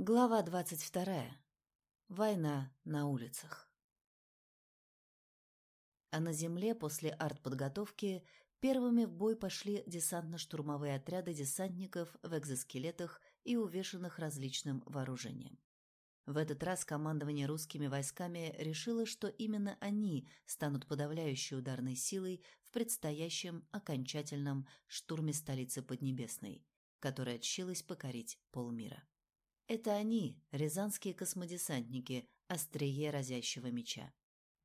Глава двадцать вторая. Война на улицах. А на земле после артподготовки первыми в бой пошли десантно-штурмовые отряды десантников в экзоскелетах и увешанных различным вооружением. В этот раз командование русскими войсками решило, что именно они станут подавляющей ударной силой в предстоящем окончательном штурме столицы Поднебесной, которая тщилась покорить полмира. Это они, рязанские космодесантники, острие разящего меча.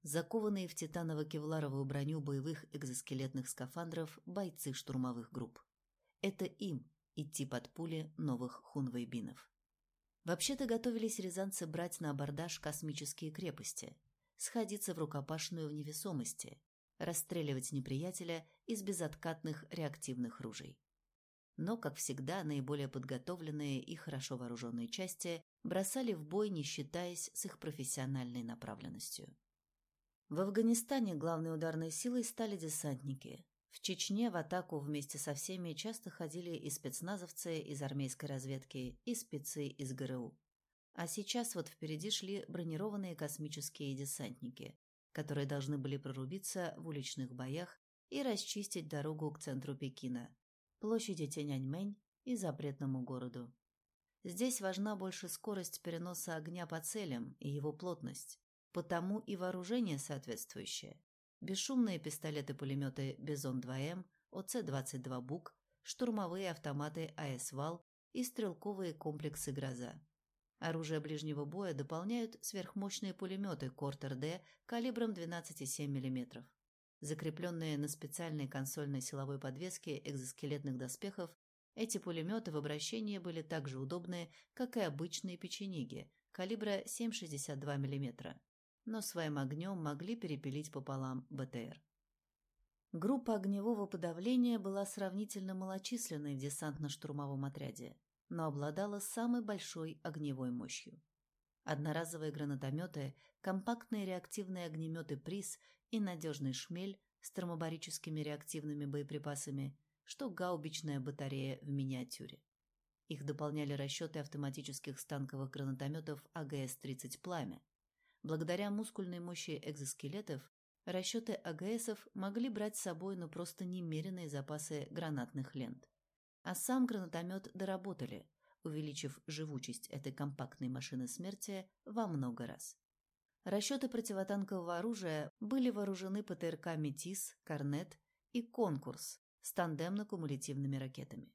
Закованные в титаново-кевларовую броню боевых экзоскелетных скафандров бойцы штурмовых групп. Это им идти под пули новых хунвейбинов. Вообще-то готовились рязанцы брать на абордаж космические крепости, сходиться в рукопашную в невесомости, расстреливать неприятеля из безоткатных реактивных ружей но, как всегда, наиболее подготовленные и хорошо вооруженные части бросали в бой, не считаясь с их профессиональной направленностью. В Афганистане главной ударной силой стали десантники. В Чечне в атаку вместе со всеми часто ходили и спецназовцы из армейской разведки, и спецы из ГРУ. А сейчас вот впереди шли бронированные космические десантники, которые должны были прорубиться в уличных боях и расчистить дорогу к центру Пекина, площади Тяньаньмэнь и запретному городу. Здесь важна больше скорость переноса огня по целям и его плотность, потому и вооружение соответствующее. Бесшумные пистолеты-пулеметы «Бизон-2М», ОЦ-22 «Бук», штурмовые автоматы АС-ВАЛ и стрелковые комплексы «Гроза». Оружие ближнего боя дополняют сверхмощные пулеметы «Корд» калибром 12,7 мм. Закрепленные на специальной консольной силовой подвеске экзоскелетных доспехов, эти пулеметы в обращении были так же удобны, как и обычные печенеги калибра 7,62 мм, но своим огнем могли перепилить пополам БТР. Группа огневого подавления была сравнительно малочисленной в десантно-штурмовом отряде, но обладала самой большой огневой мощью. Одноразовые гранатометы, компактные реактивные огнеметы ПРИС и надежный шмель с термобарическими реактивными боеприпасами, что гаубичная батарея в миниатюре. Их дополняли расчеты автоматических станковых гранатометов АГС-30 «Пламя». Благодаря мускульной мощи экзоскелетов расчеты АГСов могли брать с собой ну просто немеренные запасы гранатных лент. А сам гранатомет доработали, увеличив живучесть этой компактной машины смерти во много раз. Расчеты противотанкового оружия были вооружены ПТРК «Метис», «Корнет» и «Конкурс» с тандемно-кумулятивными ракетами.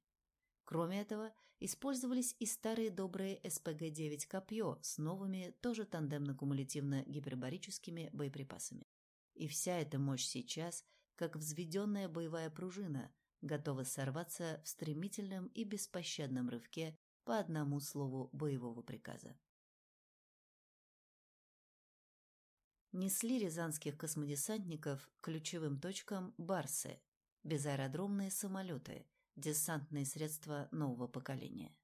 Кроме этого, использовались и старые добрые СПГ-9 «Копье» с новыми, тоже тандемно-кумулятивно-гипербарическими боеприпасами. И вся эта мощь сейчас, как взведенная боевая пружина, готова сорваться в стремительном и беспощадном рывке по одному слову боевого приказа. несли рязанских космодесантников ключевым точкам Барсы, безаэродромные самолеты, десантные средства нового поколения.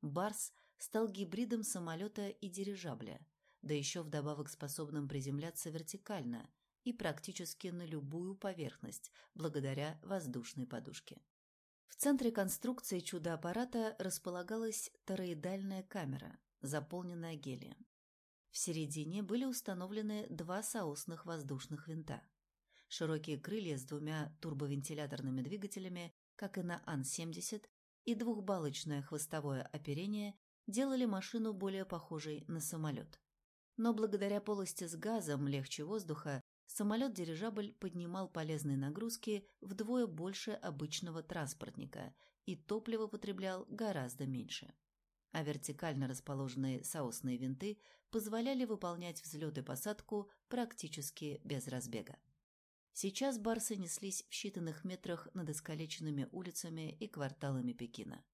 Барс стал гибридом самолета и дирижабля, да еще вдобавок способным приземляться вертикально и практически на любую поверхность благодаря воздушной подушке. В центре конструкции чудо-аппарата располагалась тороидальная камера, заполненная гелием. В середине были установлены два соосных воздушных винта. Широкие крылья с двумя турбовентиляторными двигателями, как и на Ан-70, и двухбалочное хвостовое оперение делали машину более похожей на самолет. Но благодаря полости с газом легче воздуха самолет-дирижабль поднимал полезные нагрузки вдвое больше обычного транспортника и топливо потреблял гораздо меньше а вертикально расположенные соосные винты позволяли выполнять взлет и посадку практически без разбега. Сейчас барсы неслись в считанных метрах над искалеченными улицами и кварталами Пекина.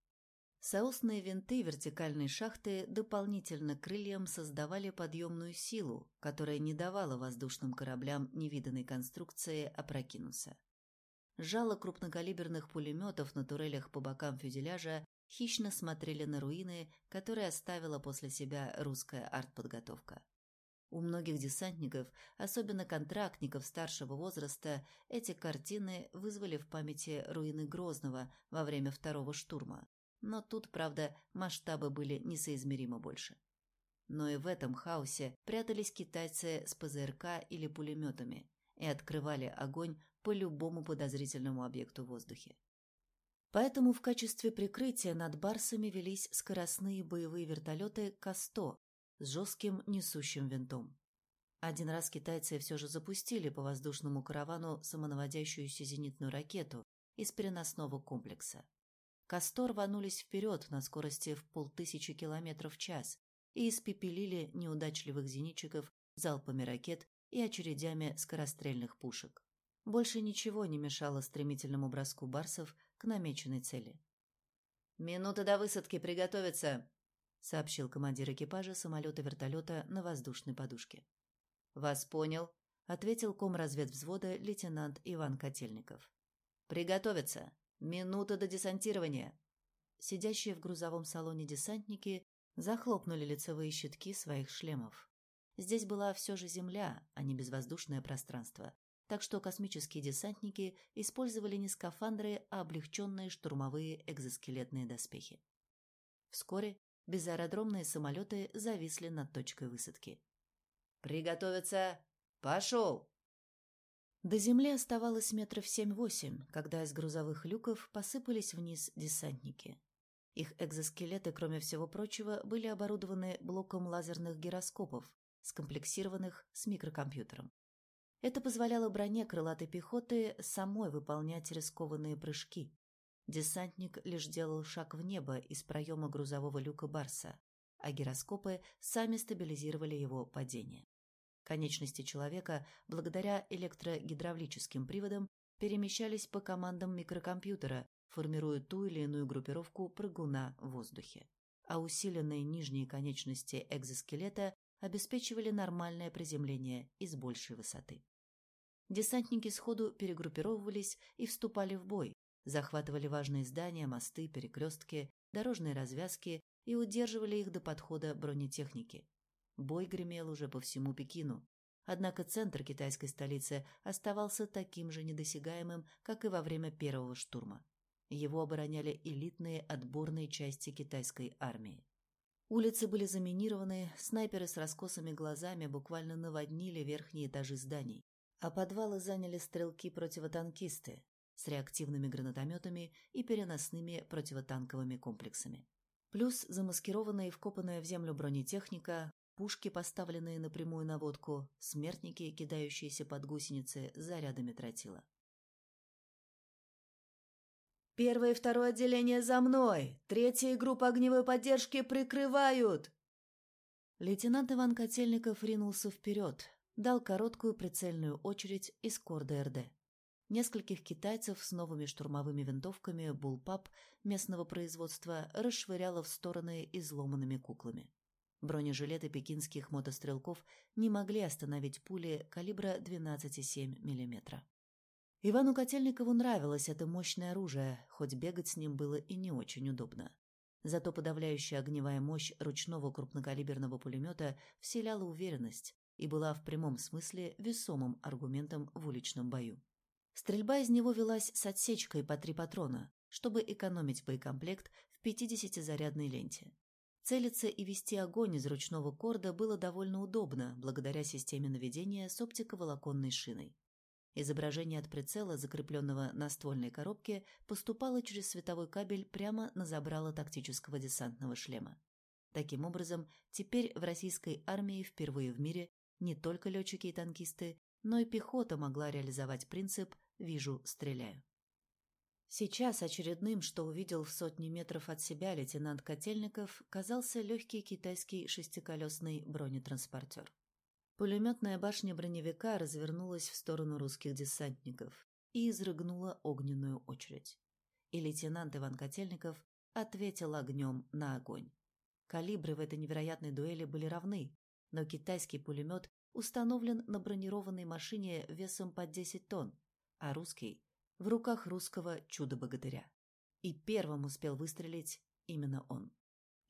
Соосные винты вертикальной шахты дополнительно крыльям создавали подъемную силу, которая не давала воздушным кораблям невиданной конструкции опрокинуться. Жало крупнокалиберных пулеметов на турелях по бокам фюзеляжа хищно смотрели на руины, которые оставила после себя русская артподготовка. У многих десантников, особенно контрактников старшего возраста, эти картины вызвали в памяти руины Грозного во время второго штурма, Но тут, правда, масштабы были несоизмеримо больше. Но и в этом хаосе прятались китайцы с ПЗРК или пулеметами и открывали огонь по любому подозрительному объекту в воздухе. Поэтому в качестве прикрытия над барсами велись скоростные боевые вертолеты К-100 с жестким несущим винтом. Один раз китайцы все же запустили по воздушному каравану самонаводящуюся зенитную ракету из переносного комплекса. К-100 рванулись вперед на скорости в полтысячи километров в час и испепелили неудачливых зенитчиков залпами ракет и очередями скорострельных пушек. Больше ничего не мешало стремительному броску барсов к намеченной цели. «Минута до высадки, приготовиться!» — сообщил командир экипажа самолета-вертолета на воздушной подушке. «Вас понял», — ответил комразведвзвода лейтенант Иван Котельников. «Приготовиться! Минута до десантирования!» Сидящие в грузовом салоне десантники захлопнули лицевые щитки своих шлемов. Здесь была все же земля, а не безвоздушное пространство, так что космические десантники использовали не скафандры, а облегченные штурмовые экзоскелетные доспехи. Вскоре безаэродромные самолеты зависли над точкой высадки. «Приготовиться! Пошел!» До земли оставалось метров семь-восемь, когда из грузовых люков посыпались вниз десантники. Их экзоскелеты, кроме всего прочего, были оборудованы блоком лазерных гироскопов, скомплексированных с микрокомпьютером. Это позволяло броне крылатой пехоты самой выполнять рискованные прыжки. Десантник лишь делал шаг в небо из проема грузового люка Барса, а гироскопы сами стабилизировали его падение. Конечности человека, благодаря электрогидравлическим приводам, перемещались по командам микрокомпьютера, формируя ту или иную группировку прыгуна в воздухе. А усиленные нижние конечности экзоскелета обеспечивали нормальное приземление из большей высоты. Десантники сходу перегруппировывались и вступали в бой, захватывали важные здания, мосты, перекрестки, дорожные развязки и удерживали их до подхода бронетехники. Бой гремел уже по всему Пекину. Однако центр китайской столицы оставался таким же недосягаемым, как и во время первого штурма. Его обороняли элитные отборные части китайской армии. Улицы были заминированы, снайперы с раскосыми глазами буквально наводнили верхние этажи зданий а подвалы заняли стрелки-противотанкисты с реактивными гранатометами и переносными противотанковыми комплексами. Плюс замаскированная и вкопанная в землю бронетехника, пушки, поставленные на прямую наводку, смертники, кидающиеся под гусеницы зарядами тротила. «Первое и второе отделение за мной! Третья группа огневой поддержки прикрывают!» Лейтенант Иван Котельников ринулся вперед, дал короткую прицельную очередь из корда РД. Нескольких китайцев с новыми штурмовыми винтовками «Булпап» местного производства расшвыряло в стороны изломанными куклами. Бронежилеты пекинских мотострелков не могли остановить пули калибра 12,7 мм. Ивану Котельникову нравилось это мощное оружие, хоть бегать с ним было и не очень удобно. Зато подавляющая огневая мощь ручного крупнокалиберного пулемета вселяла уверенность, и была в прямом смысле весомым аргументом в уличном бою. Стрельба из него велась с отсечкой по три патрона, чтобы экономить боекомплект в 50-зарядной ленте. Целиться и вести огонь из ручного корда было довольно удобно, благодаря системе наведения с оптиковолоконной шиной. Изображение от прицела, закрепленного на ствольной коробке, поступало через световой кабель прямо на забрало тактического десантного шлема. Таким образом, теперь в российской армии впервые в мире не только летчики и танкисты, но и пехота могла реализовать принцип «вижу, стреляю». Сейчас очередным, что увидел в сотни метров от себя лейтенант Котельников, казался легкий китайский шестиколесный бронетранспортер. Пулеметная башня броневика развернулась в сторону русских десантников и изрыгнула огненную очередь. И лейтенант Иван Котельников ответил огнем на огонь. Калибры в этой невероятной дуэли были равны, но китайский пулемет установлен на бронированной машине весом под 10 тонн, а русский – в руках русского чудо-богатыря. И первым успел выстрелить именно он.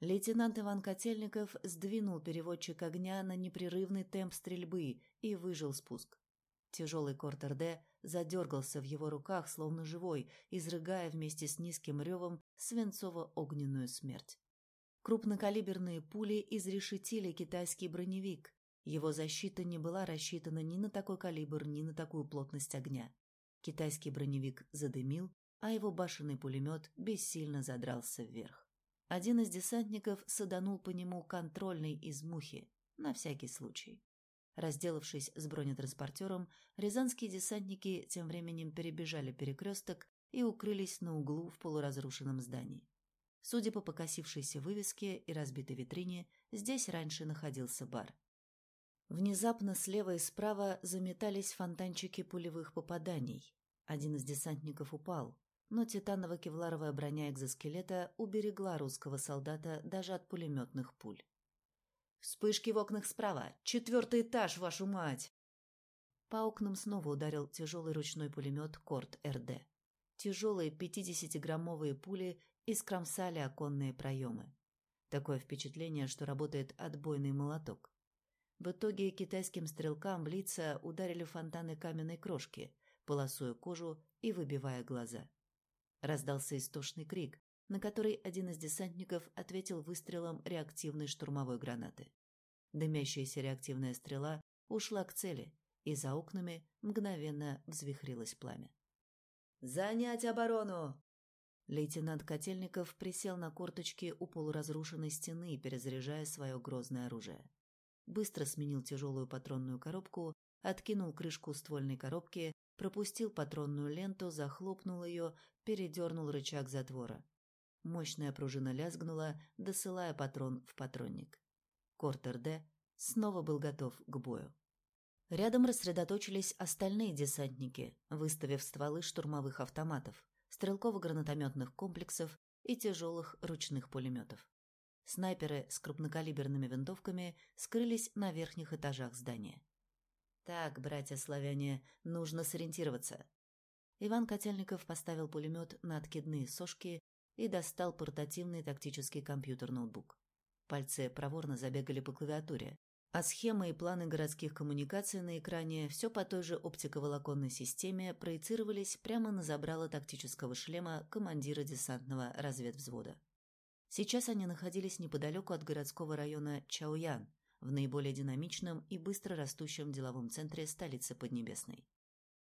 Лейтенант Иван Котельников сдвинул переводчик огня на непрерывный темп стрельбы и выжил спуск. Тяжелый корт РД задергался в его руках, словно живой, изрыгая вместе с низким ревом свинцово-огненную смерть. Крупнокалиберные пули изрешетили китайский броневик. Его защита не была рассчитана ни на такой калибр, ни на такую плотность огня. Китайский броневик задымил, а его башенный пулемет бессильно задрался вверх. Один из десантников саданул по нему контрольный из мухи, на всякий случай. Разделавшись с бронетранспортером, рязанские десантники тем временем перебежали перекресток и укрылись на углу в полуразрушенном здании. Судя по покосившейся вывеске и разбитой витрине, здесь раньше находился бар. Внезапно слева и справа заметались фонтанчики пулевых попаданий. Один из десантников упал, но титаново-кевларовая броня экзоскелета уберегла русского солдата даже от пулеметных пуль. «Вспышки в окнах справа! Четвертый этаж, вашу мать!» По окнам снова ударил тяжелый ручной пулемет «Корт РД». Тяжелые 50-граммовые пули искромсали оконные проемы. Такое впечатление, что работает отбойный молоток. В итоге китайским стрелкам в лица ударили фонтаны каменной крошки, полосуя кожу и выбивая глаза. Раздался истошный крик, на который один из десантников ответил выстрелом реактивной штурмовой гранаты. Дымящаяся реактивная стрела ушла к цели, и за окнами мгновенно взвихрилось пламя. «Занять оборону!» Лейтенант Котельников присел на корточки у полуразрушенной стены, перезаряжая свое грозное оружие. Быстро сменил тяжелую патронную коробку, откинул крышку ствольной коробки, пропустил патронную ленту, захлопнул ее, передернул рычаг затвора. Мощная пружина лязгнула, досылая патрон в патронник. Кортер Д снова был готов к бою. Рядом рассредоточились остальные десантники, выставив стволы штурмовых автоматов, стрелково-гранатометных комплексов и тяжелых ручных пулеметов. Снайперы с крупнокалиберными винтовками скрылись на верхних этажах здания. «Так, братья-славяне, нужно сориентироваться». Иван Котельников поставил пулемет на откидные сошки и достал портативный тактический компьютер-ноутбук. Пальцы проворно забегали по клавиатуре, а схемы и планы городских коммуникаций на экране все по той же оптиковолоконной системе проецировались прямо на забрало тактического шлема командира десантного разведвзвода. Сейчас они находились неподалеку от городского района Чаоян, в наиболее динамичном и быстро растущем деловом центре столицы Поднебесной.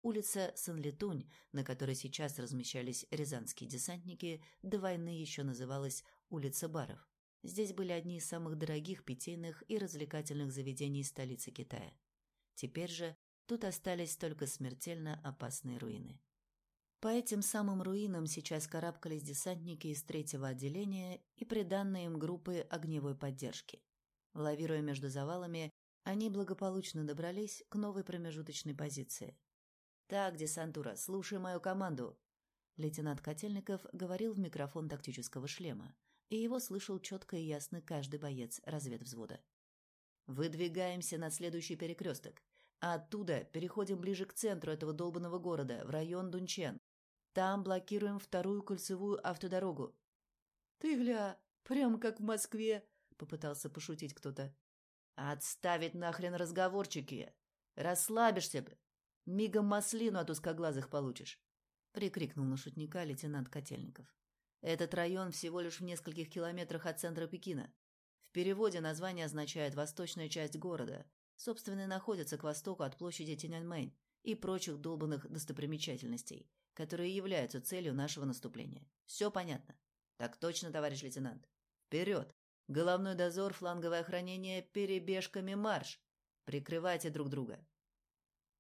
Улица Санлетунь, на которой сейчас размещались рязанские десантники, до войны еще называлась улица баров. Здесь были одни из самых дорогих питейных и развлекательных заведений столицы Китая. Теперь же тут остались только смертельно опасные руины. По этим самым руинам сейчас карабкались десантники из третьего отделения и приданные им группы огневой поддержки. Лавируя между завалами, они благополучно добрались к новой промежуточной позиции – «Так, десантура, слушай мою команду!» Лейтенант Котельников говорил в микрофон тактического шлема, и его слышал четко и ясно каждый боец разведвзвода. «Выдвигаемся на следующий перекресток, а оттуда переходим ближе к центру этого долбанного города, в район Дунчен. Там блокируем вторую кольцевую автодорогу». «Ты гля, прям как в Москве!» — попытался пошутить кто-то. «Отставить нахрен разговорчики! Расслабишься бы! Мигом маслину от узкоглазых получишь!» — прикрикнул на шутника лейтенант Котельников. «Этот район всего лишь в нескольких километрах от центра Пекина. В переводе название означает «восточная часть города», собственно, находится к востоку от площади Тяньаньмэнь и прочих долбанных достопримечательностей, которые являются целью нашего наступления. Все понятно? Так точно, товарищ лейтенант. Вперед! Головной дозор, фланговое охранение, перебежками марш! Прикрывайте друг друга.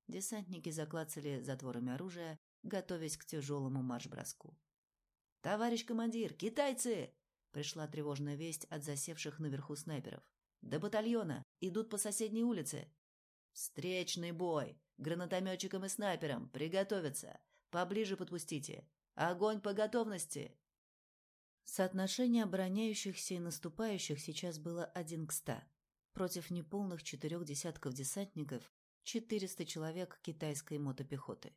Десантники заклацали затворами оружия, готовясь к тяжелому марш-броску. «Товарищ командир, китайцы!» Пришла тревожная весть от засевших наверху снайперов. «До батальона! Идут по соседней улице!» «Встречный бой! Гранатометчикам и снайперам! Приготовиться! Поближе подпустите! Огонь по готовности!» Соотношение обороняющихся и наступающих сейчас было один к ста. Против неполных четырех десятков десантников 400 человек китайской мотопехоты.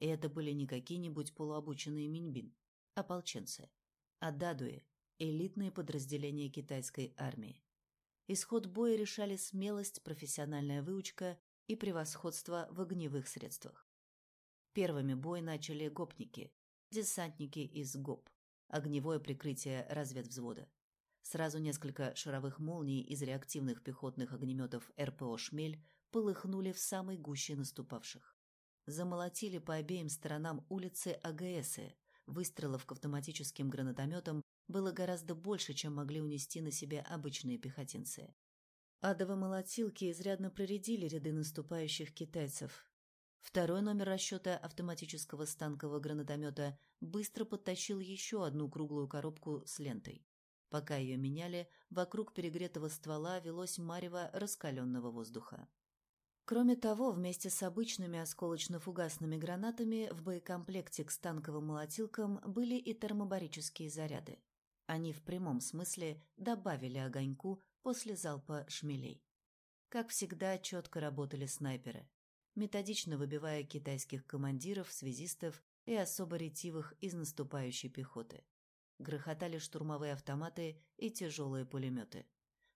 И это были не какие-нибудь полуобученные миньбин, ополченцы, а дадуи, элитные подразделения китайской армии. Исход боя решали смелость, профессиональная выучка и превосходство в огневых средствах. Первыми бой начали гопники, десантники из ГОП, огневое прикрытие разведвзвода. Сразу несколько шаровых молний из реактивных пехотных огнеметов РПО «Шмель» полыхнули в самой гуще наступавших. Замолотили по обеим сторонам улицы АГСы. Выстрелов к автоматическим гранатометам было гораздо больше, чем могли унести на себе обычные пехотинцы. Адовые молотилки изрядно проредили ряды наступающих китайцев. Второй номер расчета автоматического станкового гранатомета быстро подтащил еще одну круглую коробку с лентой. Пока ее меняли, вокруг перегретого ствола велось марево раскаленного воздуха. Кроме того, вместе с обычными осколочно-фугасными гранатами в боекомплекте к станковым молотилкам были и термобарические заряды. Они в прямом смысле добавили огоньку после залпа шмелей. Как всегда, четко работали снайперы, методично выбивая китайских командиров, связистов и особо ретивых из наступающей пехоты. Грохотали штурмовые автоматы и тяжелые пулеметы.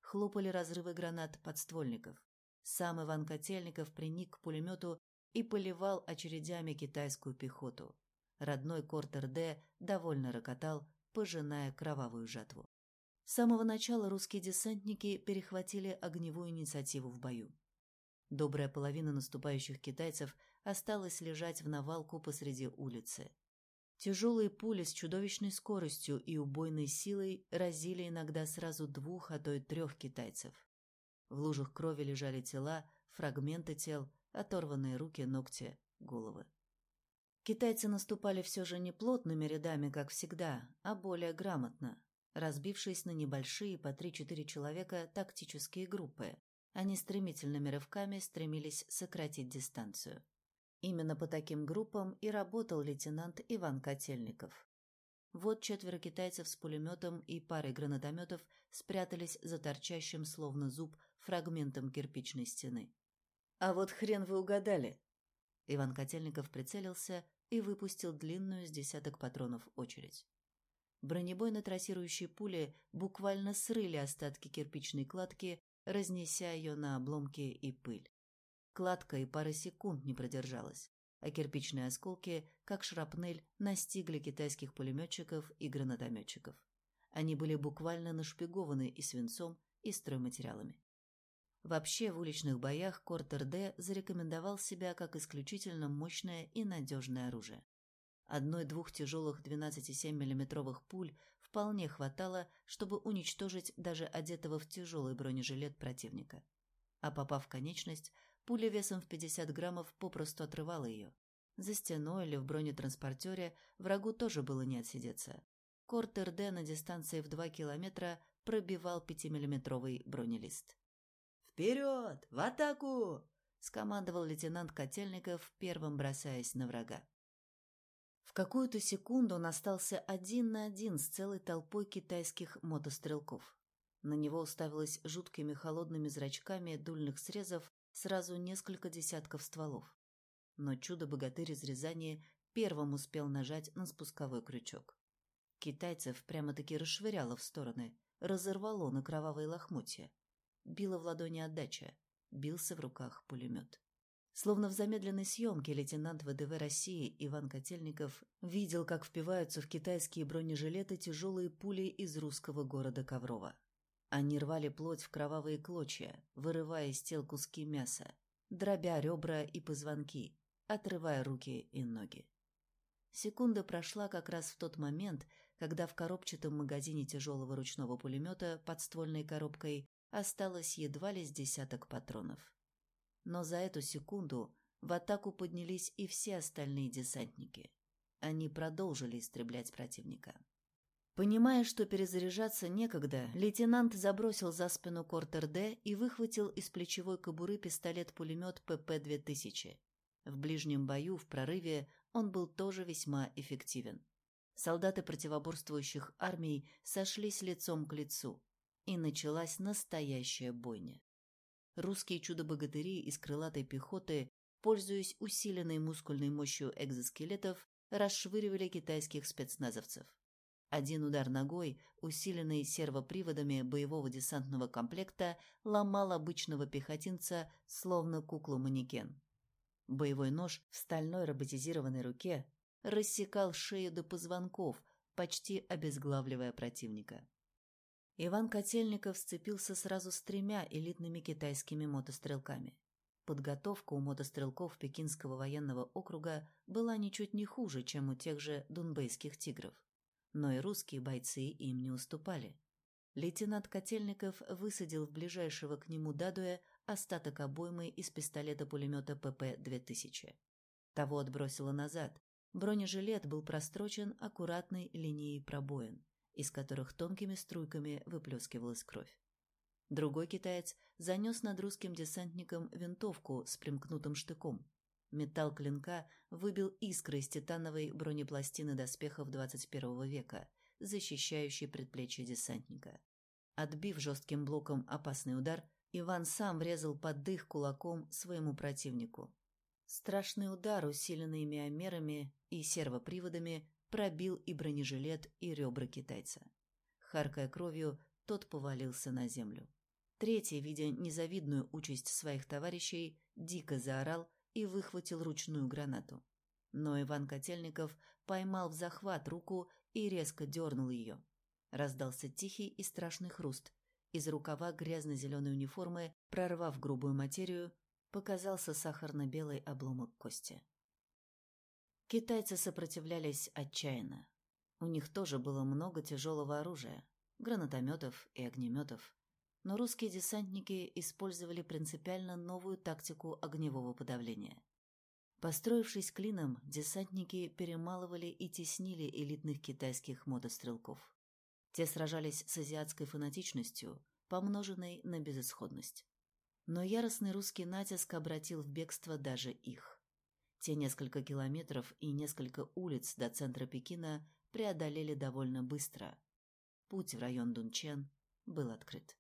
Хлопали разрывы гранат подствольников. Сам Иван Котельников приник к пулемету и поливал очередями китайскую пехоту. Родной Кортер-Д довольно рокотал, пожиная кровавую жатву. С самого начала русские десантники перехватили огневую инициативу в бою. Добрая половина наступающих китайцев осталась лежать в навалку посреди улицы. Тяжелые пули с чудовищной скоростью и убойной силой разили иногда сразу двух, а то и трех китайцев. В лужах крови лежали тела, фрагменты тел, оторванные руки, ногти, головы. Китайцы наступали все же не плотными рядами, как всегда, а более грамотно, разбившись на небольшие по 3-4 человека тактические группы. Они стремительными рывками стремились сократить дистанцию. Именно по таким группам и работал лейтенант Иван Котельников. Вот четверо китайцев с пулеметом и парой гранатометов спрятались за торчащим, словно зуб, фрагментом кирпичной стены. «А вот хрен вы угадали!» Иван Котельников прицелился и выпустил длинную с десяток патронов очередь. Бронебойно-трассирующие пули буквально срыли остатки кирпичной кладки, разнеся ее на обломки и пыль. Кладка и пары секунд не продержалась, а кирпичные осколки, как шрапнель, настигли китайских пулеметчиков и гранатометчиков. Они были буквально нашпигованы и свинцом, и стройматериалами. Вообще, в уличных боях Кортер-Д зарекомендовал себя как исключительно мощное и надежное оружие. Одной-двух тяжелых 12,7 миллиметровых пуль вполне хватало, чтобы уничтожить даже одетого в тяжелый бронежилет противника. А попав в конечность, Пуля весом в 50 граммов попросту отрывала ее. За стеной или в бронетранспортере врагу тоже было не отсидеться. Корт РД на дистанции в 2 километра пробивал 5-миллиметровый бронелист. «Вперед! В атаку!» — скомандовал лейтенант Котельников, первым бросаясь на врага. В какую-то секунду он остался один на один с целой толпой китайских мотострелков. На него уставилась жуткими холодными зрачками дульных срезов сразу несколько десятков стволов. Но чудо-богатырь из Рязани первым успел нажать на спусковой крючок. Китайцев прямо-таки расшвыряло в стороны, разорвало на кровавые лохмотья. Била в ладони отдача, бился в руках пулемет. Словно в замедленной съемке лейтенант ВДВ России Иван Котельников видел, как впиваются в китайские бронежилеты тяжелые пули из русского города Коврова. Они рвали плоть в кровавые клочья, вырывая из тел куски мяса, дробя ребра и позвонки, отрывая руки и ноги. Секунда прошла как раз в тот момент, когда в коробчатом магазине тяжелого ручного пулемета под ствольной коробкой осталось едва ли с десяток патронов. Но за эту секунду в атаку поднялись и все остальные десантники. Они продолжили истреблять противника. Понимая, что перезаряжаться некогда, лейтенант забросил за спину Кортер-Д и выхватил из плечевой кобуры пистолет-пулемет ПП-2000. В ближнем бою, в прорыве, он был тоже весьма эффективен. Солдаты противоборствующих армий сошлись лицом к лицу, и началась настоящая бойня. Русские чудо-богатыри из крылатой пехоты, пользуясь усиленной мускульной мощью экзоскелетов, расшвыривали китайских спецназовцев. Один удар ногой, усиленный сервоприводами боевого десантного комплекта, ломал обычного пехотинца, словно куклу-манекен. Боевой нож в стальной роботизированной руке рассекал шею до позвонков, почти обезглавливая противника. Иван Котельников сцепился сразу с тремя элитными китайскими мотострелками. Подготовка у мотострелков Пекинского военного округа была ничуть не хуже, чем у тех же дунбейских тигров. Но и русские бойцы им не уступали. Лейтенант Котельников высадил в ближайшего к нему Дадуя остаток обоймы из пистолета-пулемета ПП-2000. Того отбросило назад. Бронежилет был прострочен аккуратной линией пробоин, из которых тонкими струйками выплескивалась кровь. Другой китаец занес над русским десантником винтовку с примкнутым штыком. Металл клинка выбил искры из титановой бронепластины доспехов 21 века, защищающей предплечье десантника. Отбив жестким блоком опасный удар, Иван сам врезал под дых кулаком своему противнику. Страшный удар, усиленный миомерами и сервоприводами, пробил и бронежилет, и ребра китайца. Харкая кровью, тот повалился на землю. Третий, видя незавидную участь своих товарищей, дико заорал и выхватил ручную гранату. Но Иван Котельников поймал в захват руку и резко дернул ее. Раздался тихий и страшный хруст. Из рукава грязно-зеленой униформы, прорвав грубую материю, показался сахарно-белый обломок кости. Китайцы сопротивлялись отчаянно. У них тоже было много тяжелого оружия, гранатометов и огнеметов но русские десантники использовали принципиально новую тактику огневого подавления. Построившись клином, десантники перемалывали и теснили элитных китайских мотострелков. Те сражались с азиатской фанатичностью, помноженной на безысходность. Но яростный русский натиск обратил в бегство даже их. Те несколько километров и несколько улиц до центра Пекина преодолели довольно быстро. Путь в район Дунчен был открыт.